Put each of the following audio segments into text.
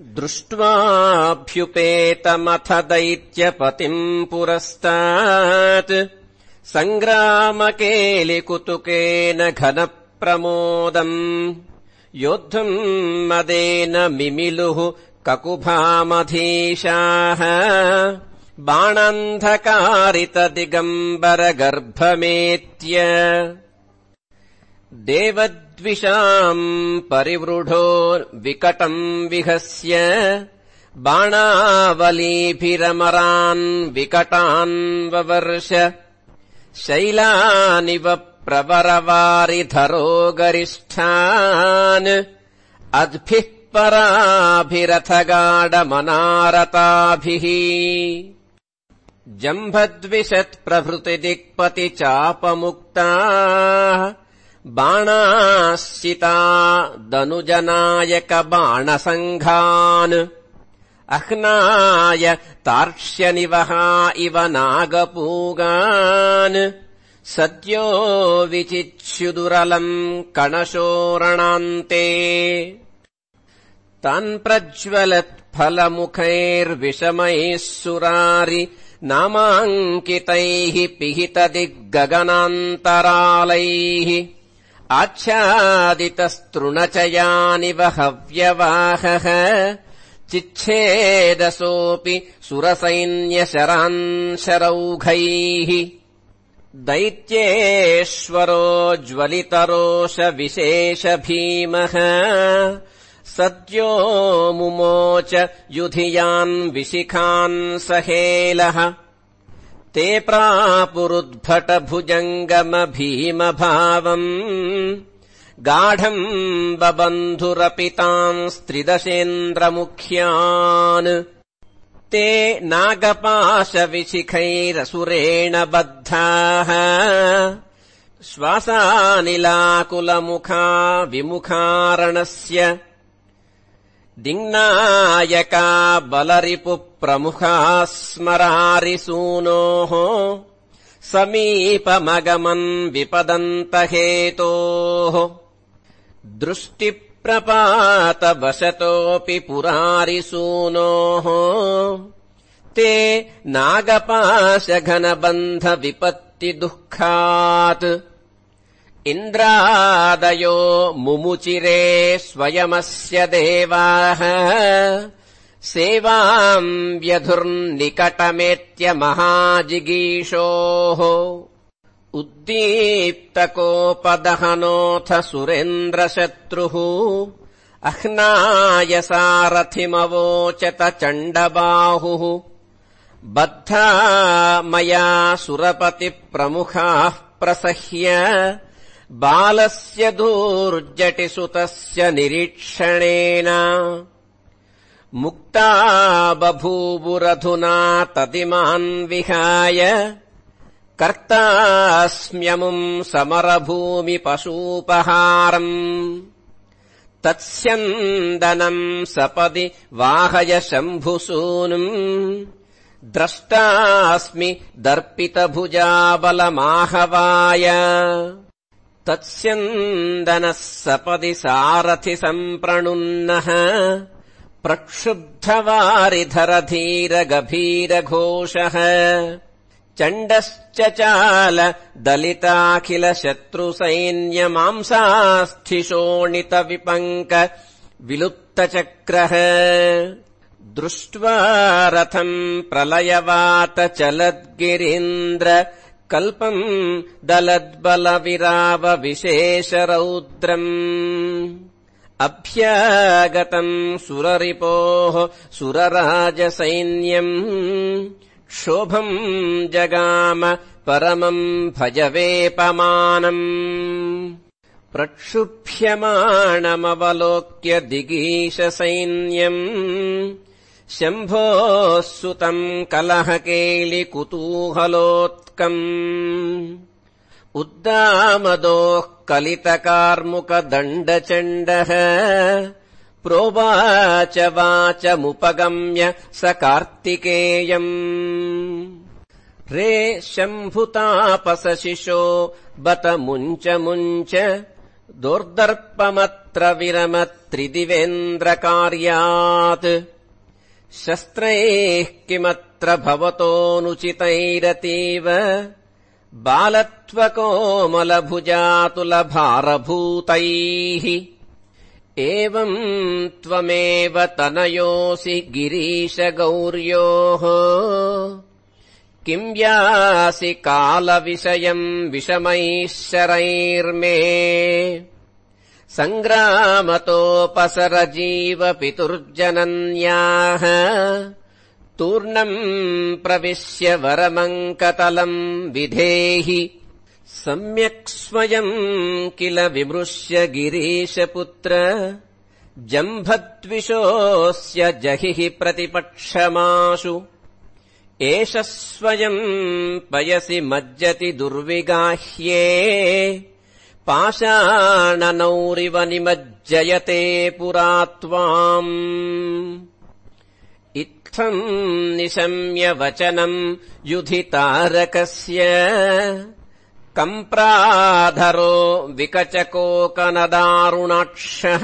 दृष्ट्वाभ्युपेतमथ दैत्यपतिम् पुरस्तात्। सङ्ग्रामकेलिकुतुकेन घनप्रमोदम्। योद्धुम् मदेन मिमिलुः ककुभामधीशाः। बाणान्धकारितदिगम्बरगर्भमेत्य देवद्विषाम् परिवृढो विकटम् विहस्य बाणावलीभिरमरान् विकटान् ववर्ष शैलानिव प्रवरवारिधरो गरिष्ठान् अद्भिः पराभिरथगाढमनारताभिः जम्भद्विषत्प्रभृतिदिक्पतिचापमुक्ताः बाणाश्चिता दनुजनायकबाणसङ्घान्। अह्नाय तार्क्ष्यनिवहा इव नागपूगान्। सद्यो विचिच्युदुरलम् कणशोरणान्ते। तन्प्रज्वलत्फलमुखैर्विषमैः सुरारि नामाङ्कितैः पिहितदिग्गगनान्तरालैः आच्छादितस्तृणचयानिव हव्यवाहः चिच्छेदसोऽपि सुरसैन्यशरान् शरौघैः दैत्येश्वरो ज्वलितरोषविशेषभीमः। सद्यो मुमोच युधियान् विशिखान् सहेलः ते प्रापुरुद्भटभुजङ्गमभीमभावम् गाढम् बबन्धुरपि तांस्त्रिदशेन्द्रमुख्यान् ते नागपाशविशिखैरसुरेण बद्धाः श्वासानिलाकुलमुखा विमुखारणस्य दिङ्नायका बलरिपुप्रमुखाः स्मरारिसूनोः समीपमगमन् विपदन्तहेतोः दृष्टिप्रपातवशतोऽपि पुरारिसूनोः ते नागपाशघनबन्धविपत्तिदुःखात् इन्द्रादयो मुमुचिरे स्वयमस्य देवाः सेवाम् व्यधुर्निकटमेत्य महाजिगीषोः उद्दीप्तकोपदहनोऽथ सुरेन्द्रशत्रुः। अह्नायसारथिमवोचत चण्डबाहुः। बद्धा मया सुरपतिप्रमुखाः प्रसह्य। बालस्य दूर्जटिसुतस्य निरीक्षणेन मुक्ता बभूवुरधुना तदिमान् विहाय कर्तास्म्यमुम् समरभूमिपशूपहारम्। तत्स्यन्दनम् सपदि वाहय शम्भुसूनुम्। द्रष्टास्मि दर्पितभुजाबलमाहवाय। तत्स्यन्दनः सपदि सारथिसम्प्रणुन्नः प्रक्षुब्धवारिधरधीरगभीरघोषः। चण्डश्च चाल दलिताखिलशत्रुसैन्यमांसास्थिशोणितविपङ्क विलुप्तचक्रः। दृष्ट्वा रथम् प्रलयवात चलद्गिरीन्द्र कल्पम् दलद्बलविरावविशेषरौद्रम् अभ्यागतम् सुररिपोः सुरराजसैन्यम् क्षोभम् जगाम परमम् भजवेपमानम् प्रक्षुभ्यमाणमवलोक्य दिगीशसैन्यम् शम्भोः सुतम् कलहकेलिकुतूहलोत्कम् उद्दामदोः कलितकार्मुकदण्डचण्डः। प्रोवाच वाचमुपगम्य स कार्तिकेयम्। रे शम्भुतापसशिशो बत मुञ्च मुञ्च। दोर्दर्पमत्र विरमत्रिदिवेन्द्रकार्यात्। शस्त्रैः किमत्र भवतोऽनुचितैरतीव बालत्वकोमलभुजातुलभारभूतैः। एवम् त्वमेव तनयोऽसि गिरीशगौर्योः। किम् यासि कालविषयम् विषमैः शरैर्मे सङ्ग्रामतोपसरजीवपितुर्जनन्याः तूर्णम् प्रविश्य वरमङ्कतलम् विधेहि। सम्यक् स्वयम् किल विमृश्य गिरीशपुत्र। जम्भद्विषोऽस्य जहिः प्रतिपक्षमाशु। एष स्वयम् पयसि मज्जति दुर्विगाह्ये। पाषाणनौरिव निमज्जयते पुरा त्वाम् इत्थम् निशम्य वचनम् युधितारकस्य कम्प्राधरो विकचकोकनदारुणाक्षः?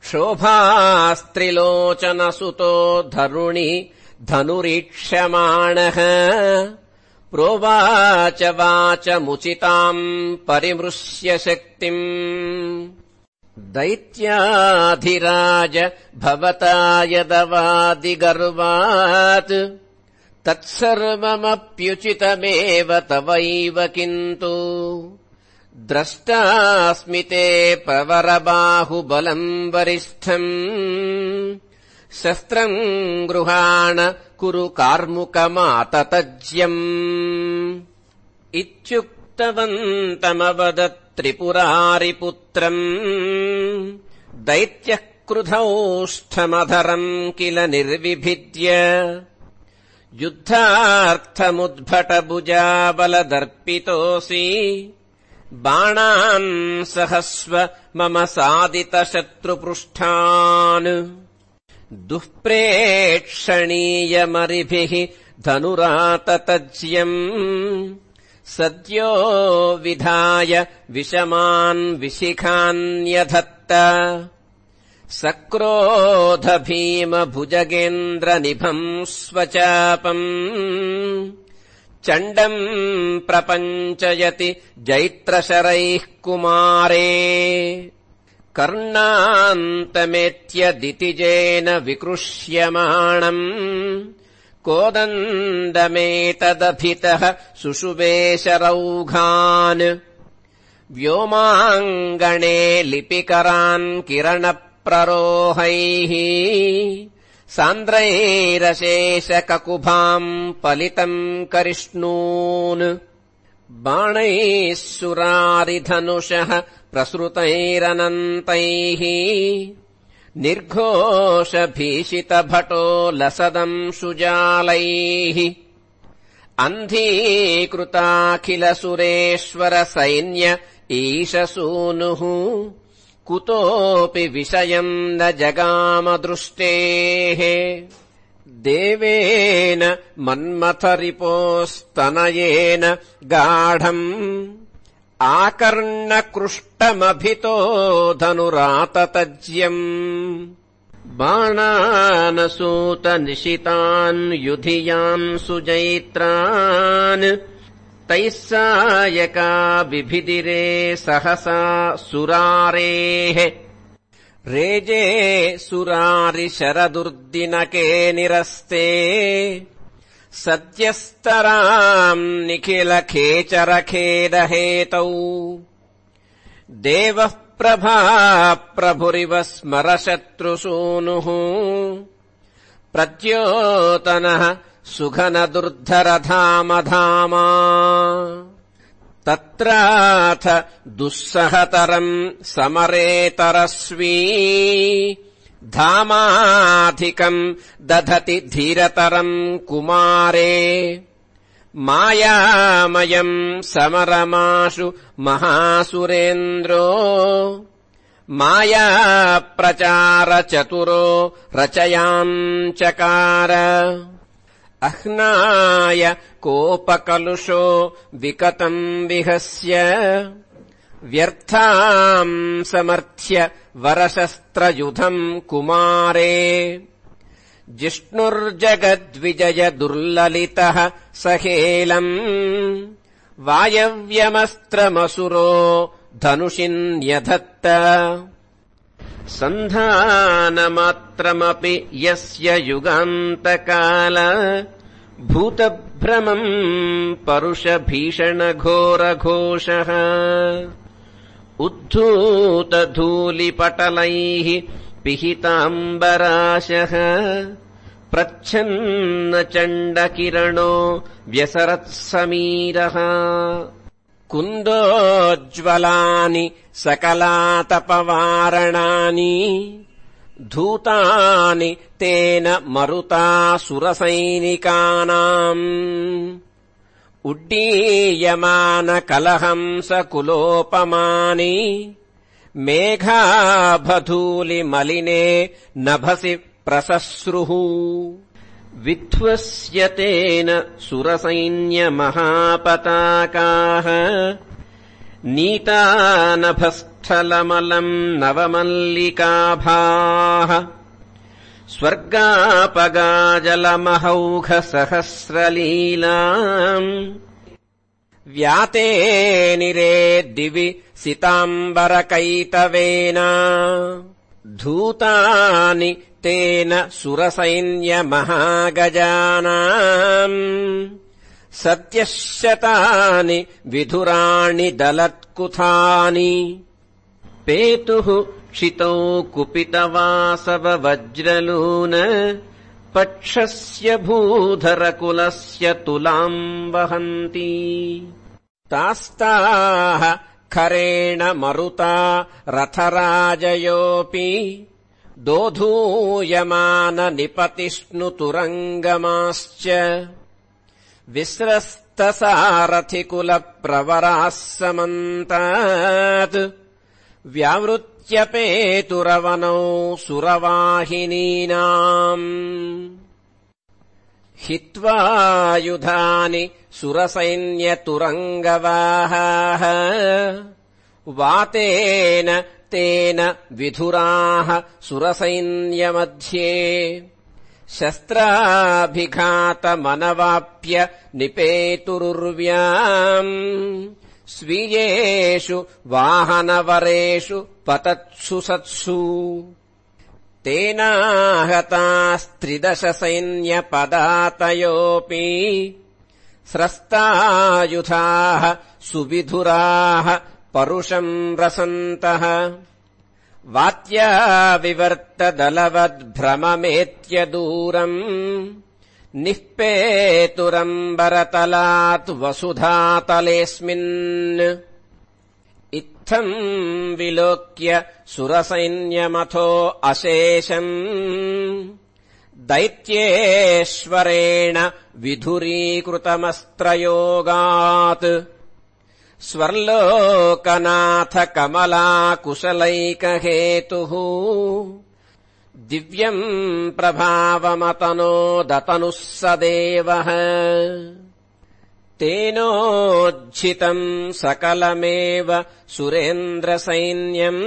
क्षोभास्त्रिलोचनसुतो धरुणि धनुरीक्ष्यमाणः प्रोवाच वाचमुचिताम् परिमृश्य शक्तिम् दैत्याधिराज भवता यदवादिगर्वात्। तत्सर्वमप्युचितमेव तवैव किन्तु। द्रष्टास्मि ते प्रवरबाहुबलम् वरिष्ठम् शस्त्रम् गृहाण कुरु कार्मुकमाततज्यम् इत्युक्तवन्तमवदत्त्रिपुरारिपुत्रम् दैत्यः क्रुधौष्ठमधरम् किल निर्विभिद्य। युद्धार्थमुद्भटभुजाबलदर्पितोऽसि। बाणान् सहस्व मम सादितशत्रुपृष्ठान्। दुःप्रेक्षणीयमरिभिः धनुराततज्यम् सद्यो विधाय विषमान् विशिखान्यधत्त। सक्रोधभीमभुजगेन्द्रनिभम् स्वचापम्। चण्डम् प्रपञ्चयति जैत्रशरैः कुमारे। कर्णान्तमेत्यदितिजेन विकृष्यमाणम् कोदण्डमेतदभितः सुषुवेशरौघान्। व्योमाङ्गणे लिपिकरान् किरणप्ररोहैः। सान्द्रैरशेषककुभाम् पलितम् करिष्णून्। बाणैः सुरारिधनुषः प्रसृतैरनन्तैः निर्घोषभीषितभटो लसदम् सुजालैः। अन्धीकृताखिलसुरेश्वरसैन्य ईशसूनुः। कुतोऽपि विषयम् न जगामदृष्टेः। देवेन मन्मथरिपोस्तनयेन गाढम् आकर्णकृष्टमभितो धनुराततज्यम् बाणानसूतनिशितान् युधियान् सुजैत्रान् तैः सायका बिभिदिरे सहसा सुरारेः रेजे सुरारिशरदुर्दिनके निरस्ते सद्यस्तराम् निखिलखेचरखेदहेतौ। देवः प्रभा प्रभुरिव स्मरशत्रुसूनुः प्रद्योतनः सुघनदुर्धरधामधामा। तत्राथ दुःसहतरम् समरेतरस्वी धामाधिकम् दधति धीरतरम् कुमारे। मायामयम् समरमाशु महासुरेन्द्रो। मायाप्रचारचतुरो रचयाञ्चकार अह्नाय कोपकलुषो विकतम् विहस्य व्यर्थाम् समर्थ्य वरशस्त्रयुधम् कुमारे। जिष्णुर्जगद्विजय दुर्ललितः सहेलम्। वायव्यमस्त्रमसुरो धनुषिन्यधत्त। सन्धानमात्रमपि यस्य युगान्तकाल। भूतभ्रमम् परुषभीषणघोरघोषः उद्धूतधूलिपटलैः पिहिताम्बराशः प्रच्छन्नचण्डकिरणो व्यसरत्समीरः। कुन्दोज्ज्वलानि सकलातपवारणानि धूतानि तेन मरुतासुरसैनिकानाम् उड्डीयमानकलहंसकुलोपमानि मेघाभधूलिमलिने नभसि प्रसस्रुः विध्वस्यतेन सुरसैन्यमहापताकाः नीतानभस्थलमलम् नवमल्लिकाभाः स्वर्गापगाजलमहौघसहस्रलीलाम् व्याते निरे दिवि सिताम्बरकैतवेन। धूतानि तेन सुरसैन्यमहागजानाम्। सत्यशतानि विधुराणि दलत्कुथानि। पेतुः क्षितौ कुपितवासववज्रलून पक्षस्य भूधरकुलस्य तुलाम् वहन्ति। तास्ताः खरेण मरुता रथराजयोऽपि दोधूयमाननिपतिष्णुतुरङ्गमाश्च। विस्रस्तसारथिकुलप्रवराः समन्तात् व्यावृत्यपेतुरवनौ सुरवाहिनीनाम्। हित्वायुधानि सुरसैन्यतुरङ्गवाहाः। वातेन तेन विधुराः सुरसैन्यमध्ये। शस्त्राभिघातमनवाप्य निपेतुरुर्व्याम् स्वीयेषु वाहनवरेषु पतत्सु सत्सु। तेनाहतास्त्रिदशसैन्यपदातयोऽपि स्रस्तायुधाः सुविधुराः परुषम् रसन्तः। वात्याविवर्तदलवद्भ्रममेत्य दूरम् निःपेतुरम्बरतलात् वसुधातलेऽस्मिन् इत्थम् विलोक्य सुरसैन्यमथो अशेषम् दैत्येश्वरेण विधुरीकृतमस्त्रयोगात् स्वर्लोकनाथकमलाकुशलैकहेतुः दिव्यम् प्रभावमतनो दतनुः स देवः। तेनोज्झितम् सकलमेव सुरेन्द्रसैन्यम्।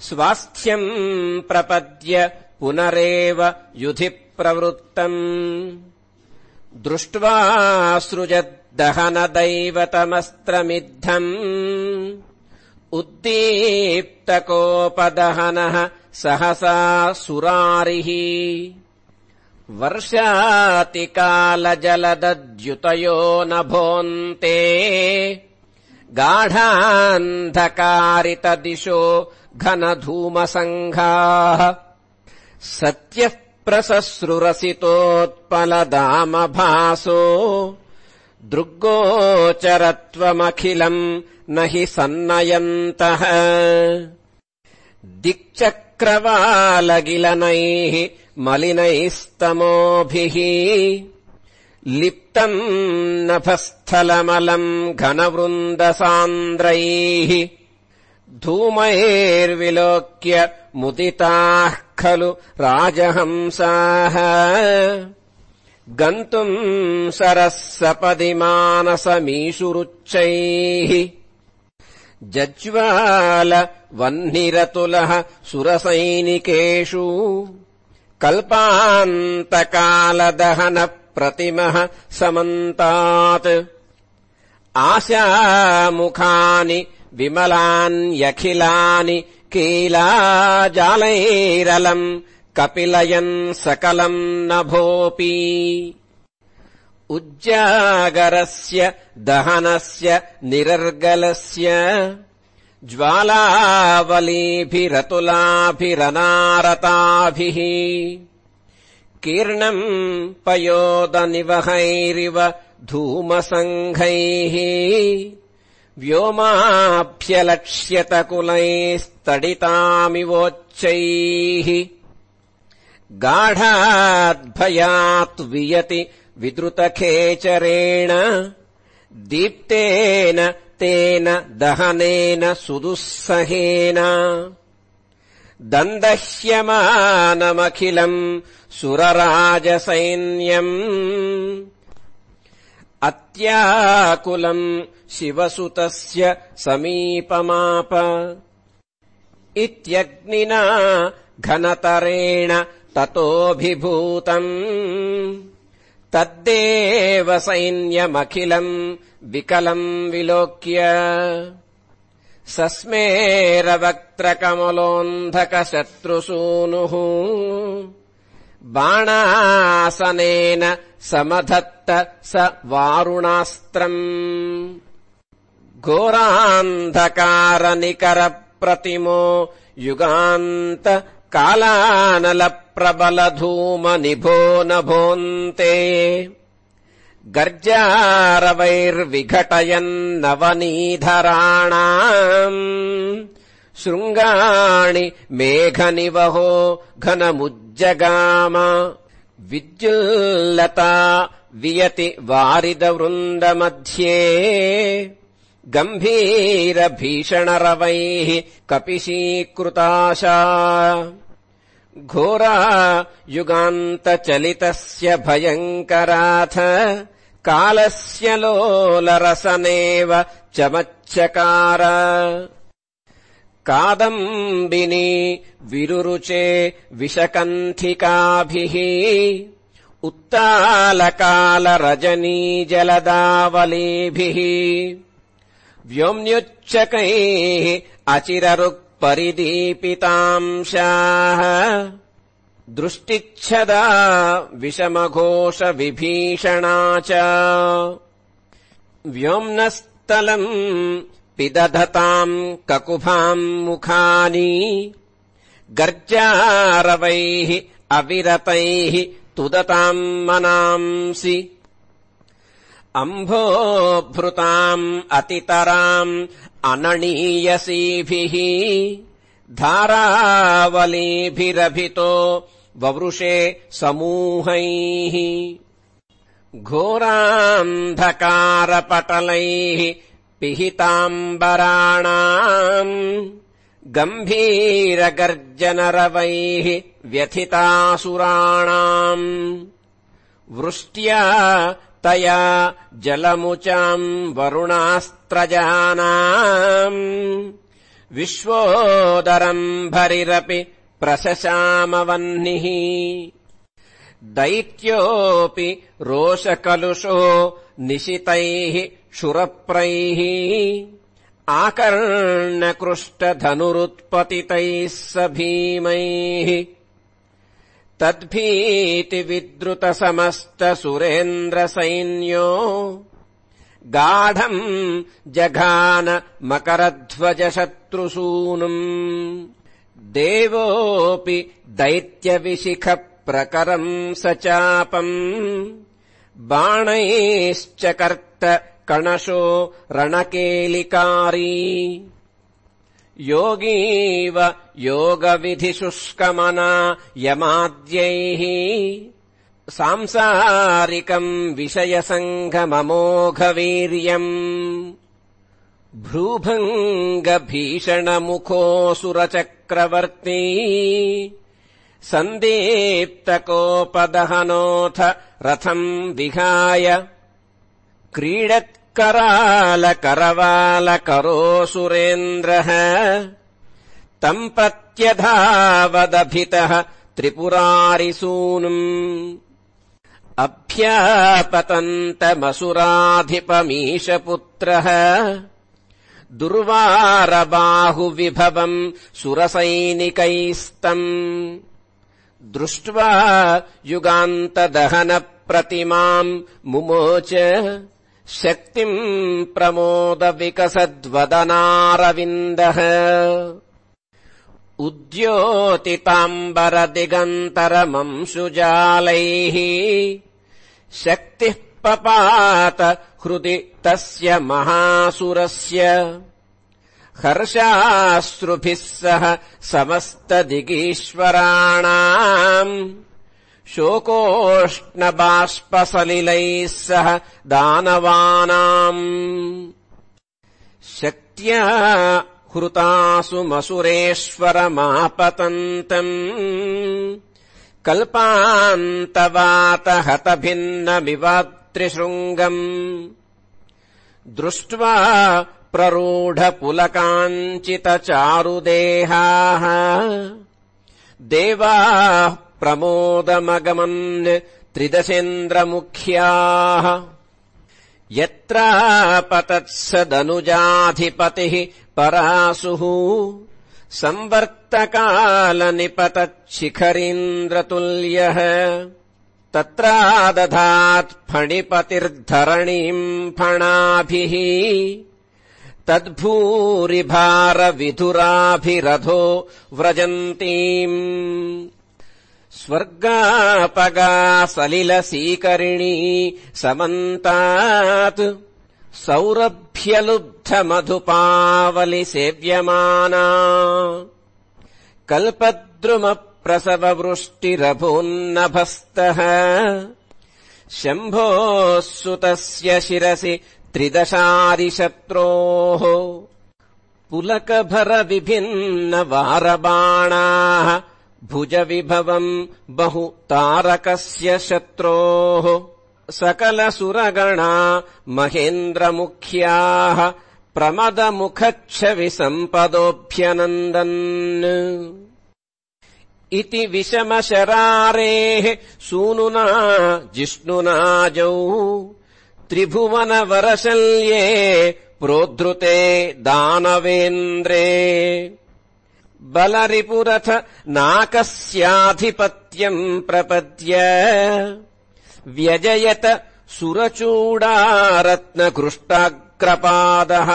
स्वास्थ्यम् प्रपद्य पुनरेव युधि प्रवृत्तम् दृष्ट्वा सृजद्दहनदैवतमस्त्रमिद्धम्। उद्दीप्तकोपदहनः सहसा सुरारिः। वर्षातिकालजलदद्युतयो नभोऽन्ते गाढान्धकारितदिशो घनधूमसङ्घाः। सत्यः प्रसश्रुरसितोत्पलदामभासो दृग्गोचरत्वमखिलम् न हि सन्नयन्तः दिक्चक्रवालगिलनैः मलिनैस्तमोभिः लिप्तम् नभस्थलमलम् घनवृन्दसान्द्रैः धूमैर्विलोक्य मुदिताः खलु राजहंसाः गन्तुम् सरः सपदि मानसमीषुरुच्चैः जज्वाल वह्निरतुलः सुरसैनिकेषु। कल्पान्तकालदहनप्रतिमः समन्तात्। आशामुखानि विमलान्यखिलानि कीलाजालैरलम् कपिलयन् सकलम् नभोऽपि उज्जागरस्य दहनस्य निरर्गलस्य ज्वालावलीभिरतुलाभिरनारताभिः कीर्णम् पयोदनिवहैरिव धूमसङ्घैः व्योमाभ्यलक्ष्यतकुलैस्तडितामिवोच्चैः गाढाद्भयात् वियति विद्रुतखेचरेण दीप्तेन तेन दहनेन सुदुःसहेन। दन्दह्यमानमखिलम् सुरराजसैन्यम्। अत्याकुलम् शिवसुतस्य समीपमाप। इत्यग्निना घनतरेण ततोऽभिभूतम् तद्देव सैन्यमखिलम् विकलम् विलोक्य। सस्मेरवक्त्रकमलोऽन्धकशत्रुसूनुः बाणासनेन समधत्त स वारुणास्त्रम्। घोरान्धकारनिकरप्रतिमो युगान्त कालानलप्रबलधूमनिभो नभोऽन्ते गर्जारवैर्विघटयन्नवनीधराणाम्। शृङ्गाणि मेघनिवहो घनमुज्जगाम। विद्युल्लता वियति वारिदवृन्दमध्ये गम्भीरभीषणरवैः कपिशीकृताशा। घोरा युगान्तचलितस्य भयङ्कराथ कालस्य लोलरसनेव चमच्चकार। कादम्बिनी विरुरुचे विषकण्ठिकाभिः उत्तालकालरजनीजलदावलीभिः व्योम्न्युच्चकैः अचिररुक्परिदीपितांशाः दृष्टिच्छदा विषमघोषविभीषणा च। व्योम्नस्तलम् पिदधताम् ककुभाम् मुखानि। गर्जारवैः अविरतैः तुदताम् मनांसि अम्भोभृताम् अतितराम् अनणीयसीभिः। धारावलीभिरभितो ववृषे समूहैः। घोरान्धकारपटलैः पिहिताम्बराणाम्। गम्भीरगर्जनरवैः व्यथितासुराणाम्। वृष्ट्या तया जलमुचाम् वरुणास्त्रजानाम्। विश्वोदरम् भरिरपि प्रशशामवह्निः दैत्योऽपि रोषकलुषो निशितैः क्षुरप्रैः। आकर्णकृष्टधनुरुत्पतितैः स भीमैः तद्भीतिविद्रुतसमस्तसुरेन्द्रसैन्यो। गाढम् जघान मकरध्वजशत्रुसूनुम् देवोऽपि दैत्यविशिखप्रकरम् स चापम्। बाणैश्चकर्त कणशो रणकेलिकारी योगीव योगविधिशुष्कमना यमाद्यैः सांसारिकम् विषयसङ्घममोघवीर्यम् भ्रूभङ्गभीषणमुखोऽसुरचक्रवर्ती सन्दीप्तकोपदहनोऽथ रथम् विहाय क्रीडत् करालकरवालकरोऽसुरेन्द्रः तम् प्रत्यधावदभितः त्रिपुरारिसूनुम्। अभ्यापतन्तमसुराधिपमीशपुत्रः दुर्वारबाहुविभवम् सुरसैनिकैस्तम्। दृष्ट्वा युगान्तदहनप्रतिमाम् मुमोच शक्तिम् प्रमोदविकसद्वदनारविन्दः। उद्योतिताम्बरदिगन्तरमंशुजालैः शक्तिः पपात हृदि तस्य महासुरस्य। हर्षाश्रुभिः सह समस्तदिगीश्वराणाम् शोकोष्णबाष्पसलिलैः सह दानवानाम्। शक्त्या हृतासु मसुरेश्वरमापतन्तम्। कल्पान्तवातहतभिन्नमिवात्रिशृङ्गम् दृष्ट्वा प्ररूढपुलकाञ्चितचारुदेहाः। देवाः प्रमोदमगमन् त्रिदशेन्द्रमुख्याः। यत्रापतत्सदनुजाधिपतिः परासुः संवर्तकालनिपतच्छिखरीन्द्रतुल्यः। तत्रादधात् फणिपतिर्धरणीम् फणाभिः। तद्भूरिभारविधुराभिरथो व्रजन्तीम् स्वर्गापगा सलिलसीकरिणी समन्तात् सौरभ्यलुब्धमधुपावलिसेव्यमाना। कल्पद्रुमप्रसववृष्टिरभून्नभस्तः। शम्भोः सुतस्य शिरसि त्रिदशारिशत्रोः पुलकभरविभिन्नवारबाणाः भुजविभवम् बहु तारकस्य शत्रोः सकलसुरगणा महेन्द्रमुख्याः प्रमदमुखच्छविसम्पदोऽभ्यनन्दन्। इति विषमशरारेः सूनुना जिष्णुनाजौ त्रिभुवनवरशल्ये प्रोद्धृते दानवेन्द्रे बलरिपुरथ नाकस्याधिपत्यम् प्रपद्य। व्यजयत सुरचूडारत्नकृष्टाग्रपादः